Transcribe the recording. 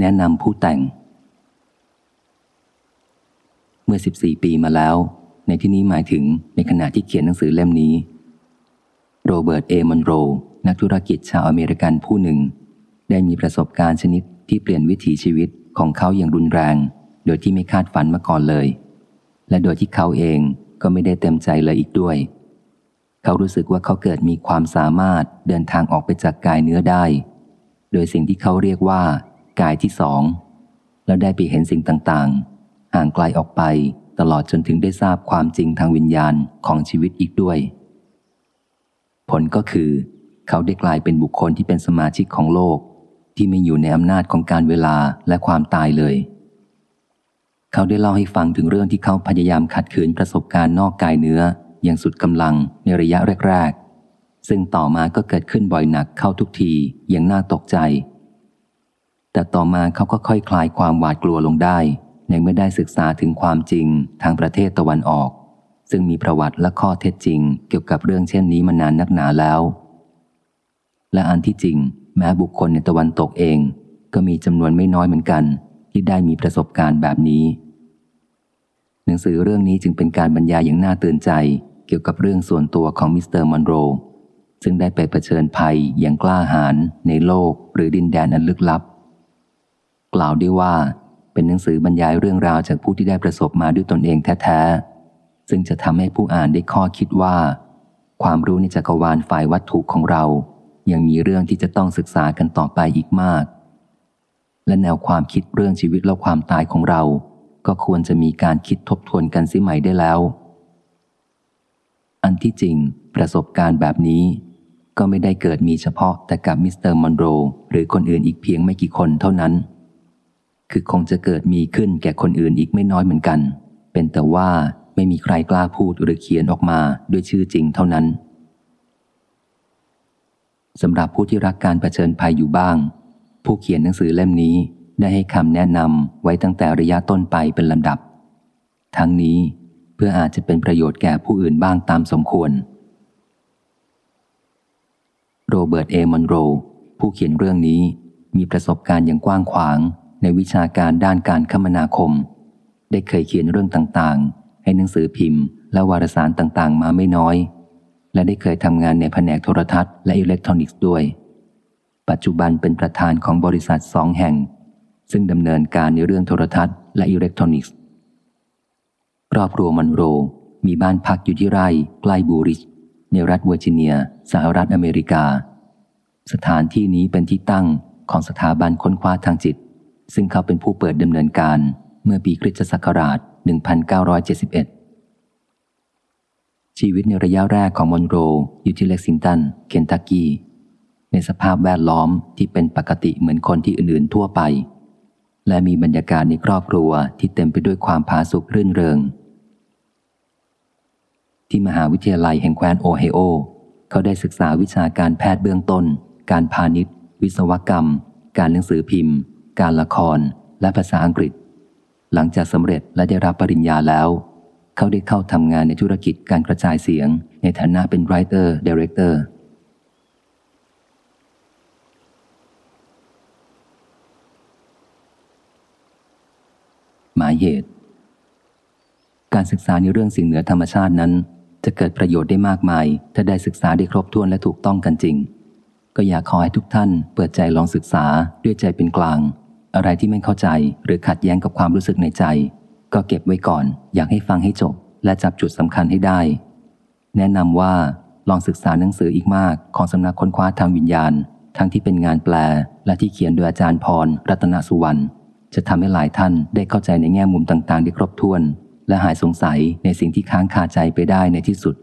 แนะนำผู้แต่ง เมื่อ 14 ปีมาแล้ว ในที่นี้หมายถึงในขณะที่เขียนหนังสือเล่มนี้ โรเบิร์ตเอมอนโร นักธุรกิจชาวอเมริกันผู้หนึ่ง ได้มีประสบการณ์ชนิดที่เปลี่ยนวิถีชีวิตของเขาอย่างรุนแรง โดยที่ไม่คาดฝันมาก่อนเลย และโดยที่เขาเองก็ไม่ได้เต็มใจเลยอีกด้วย เขารู้สึกว่าเขาเกิดมีความสามารถเดินทางออกไปจากกายเนื้อได้ โดยสิ่งที่เขาเรียกว่า กายที่สอง แล้วได้ไปเห็นสิ่งต่างๆ ห่างไกลออกไปตลอดจนถึงได้ทราบความจริงทางวิญญาณของชีวิตอีกด้วย ผลก็คือ เขาได้กลายเป็นบุคคลที่เป็นสมาชิกของโลก ที่ไม่อยู่ในอำนาจของการเวลาและความตายเลย เขาได้เล่าให้ฟังถึงเรื่องที่เขาพยายามขัดขืนประสบการณ์นอกกายเนื้ออย่างสุดกำลังในระยะแรก ๆ ซึ่งต่อมาก็เกิดขึ้นบ่อยหนักเข้าทุกทีอย่างน่าตกใจ แต่ต่อมาเขาก็ค่อยคลายความหวาดกลัวลงได้ ในเมื่อได้ศึกษาถึงความจริงทางประเทศตะวันออก ซึ่งมีประวัติและข้อเท็จจริง เกี่ยวกับเรื่องเช่นนี้มานานนักหนาแล้ว และอันที่จริง แม้บุคคลในตะวันตกเอง ก็มีจำนวนไม่น้อยเหมือนกัน ที่ได้มีประสบการณ์แบบนี้ หนังสือเรื่องนี้จึงเป็นการบรรยายอย่างน่าตื่นใจ เกี่ยวกับเรื่องส่วนตัวของมิสเตอร์มอนโรซึ่งได้ไปเผชิญภัยอย่างกล้าหาญในโลกหรือดินแดนอันลึกลับ กล่าวได้ว่า เป็นหนังสือบรรยายเรื่องราวจากผู้ที่ได้ประสบมาด้วยตนเองแท้ๆ ซึ่งจะทำให้ผู้อ่านได้ข้อคิดว่า ความรู้ในจักรวาลฝ่ายวัตถุของเรา ยังมีเรื่องที่จะต้องศึกษากันต่อไปอีกมาก และแนวความคิดเรื่องชีวิตและความตายของเรา ก็ควรจะมีการคิดทบทวนกันเสียใหม่ได้แล้ว อันที่จริง ประสบการณ์แบบนี้ก็ไม่ได้เกิดมีเฉพาะแต่กับมิสเตอร์มอนโรหรือคนอื่นอีกเพียงไม่กี่คนเท่านั้น คือคงจะเกิดมีขึ้นแก่คนอื่นอีกไม่น้อยเหมือนกัน เป็นแต่ว่าไม่มีใครกล้าพูดหรือเขียนออกมาด้วยชื่อจริงเท่านั้นสำหรับผู้ที่รักการรเผชิญภัยอยู่บ้าง ผู้เขียนหนังสือเล่มนี้ได้ให้คำแนะนำไว้ตั้งแต่ระยะต้นไปเป็นลำดับ ทั้งนี้เพื่ออาจจะเป็นประโยชน์แก่ผู้อื่นบ้างตามสมควร โรเบิร์ตเอมอนโร ผู้เขียนเรื่องนี้มีประสบการณ์อย่างกว้างขวาง ในวิชาการด้านการคมนาคม ได้เคยเขียนเรื่องต่างๆ ให้หนังสือพิมพ์ และวารสารต่างๆ มาไม่น้อย และได้เคยทำงานในแผนกโทรทัศน์และอิเล็กทรอนิกส์ด้วย ปัจจุบันเป็นประธานของบริษัทสองแห่ง ซึ่งดำเนินการในเรื่องโทรทัศน์และอิเล็กทรอนิกส์ครอบครัวมอนโร มีบ้านพักอยู่ที่ไร่ใกล้บูริชในรัฐเวอร์จิเนีย สหรัฐอเมริกา สถานที่นี้เป็นที่ตั้งของสถาบันค้นคว้าทางจิต ซึ่งเขาเป็นผู้เปิดดำเนินการเมื่อปีคริสตศักราช 1971 ชีวิตในระยะแรกของมอนโรอยู่ที่เล็กซิงตัน เคนตักกี้ ในสภาพแวดล้อมที่เป็นปกติเหมือนคนที่อื่นๆทั่วไป และมีบรรยากาศในครอบครัวที่เต็มไปด้วยความผาสุกรื่นเริง ที่มหาวิทยาลัยแห่งแคว้นโอไฮโอ เขาได้ศึกษาวิชาการแพทย์เบื้องต้น การพาณิชย์ วิศวกรรม การหนังสือพิมพ์ การละคร และภาษาอังกฤษ หลังจากสำเร็จและได้รับปริญญาแล้ว เขาได้เข้าทำงานในธุรกิจการกระจายเสียง ในฐานะเป็น writer director หมายเหตุ การศึกษาในเรื่องสิ่งเหนือธรรมชาตินั้น จะเกิดประโยชน์ได้มากมาย ถ้าได้ศึกษาได้ครบถ้วนและถูกต้องกันจริง ก็อยากขอให้ทุกท่านเปิดใจลองศึกษาด้วยใจเป็นกลาง อะไรที่ไม่เข้าใจหรือขัดแย้งกับความรู้สึกในใจ ก็เก็บไว้ก่อน อยากให้ฟังให้จบ และจับจุดสำคัญให้ได้ แนะนำว่าลองศึกษาหนังสืออีกมากของสำนักค้นคว้าทางวิญญาณ ทั้งที่เป็นงานแปล และที่เขียนโดยอาจารย์พร รัตนสุวรรณจะทำให้หลายท่านได้เข้าใจในแง่มุมต่างๆ ได้ครบถ้วน และหายสงสัยในสิ่งที่ค้างคาใจไปได้ในที่สุด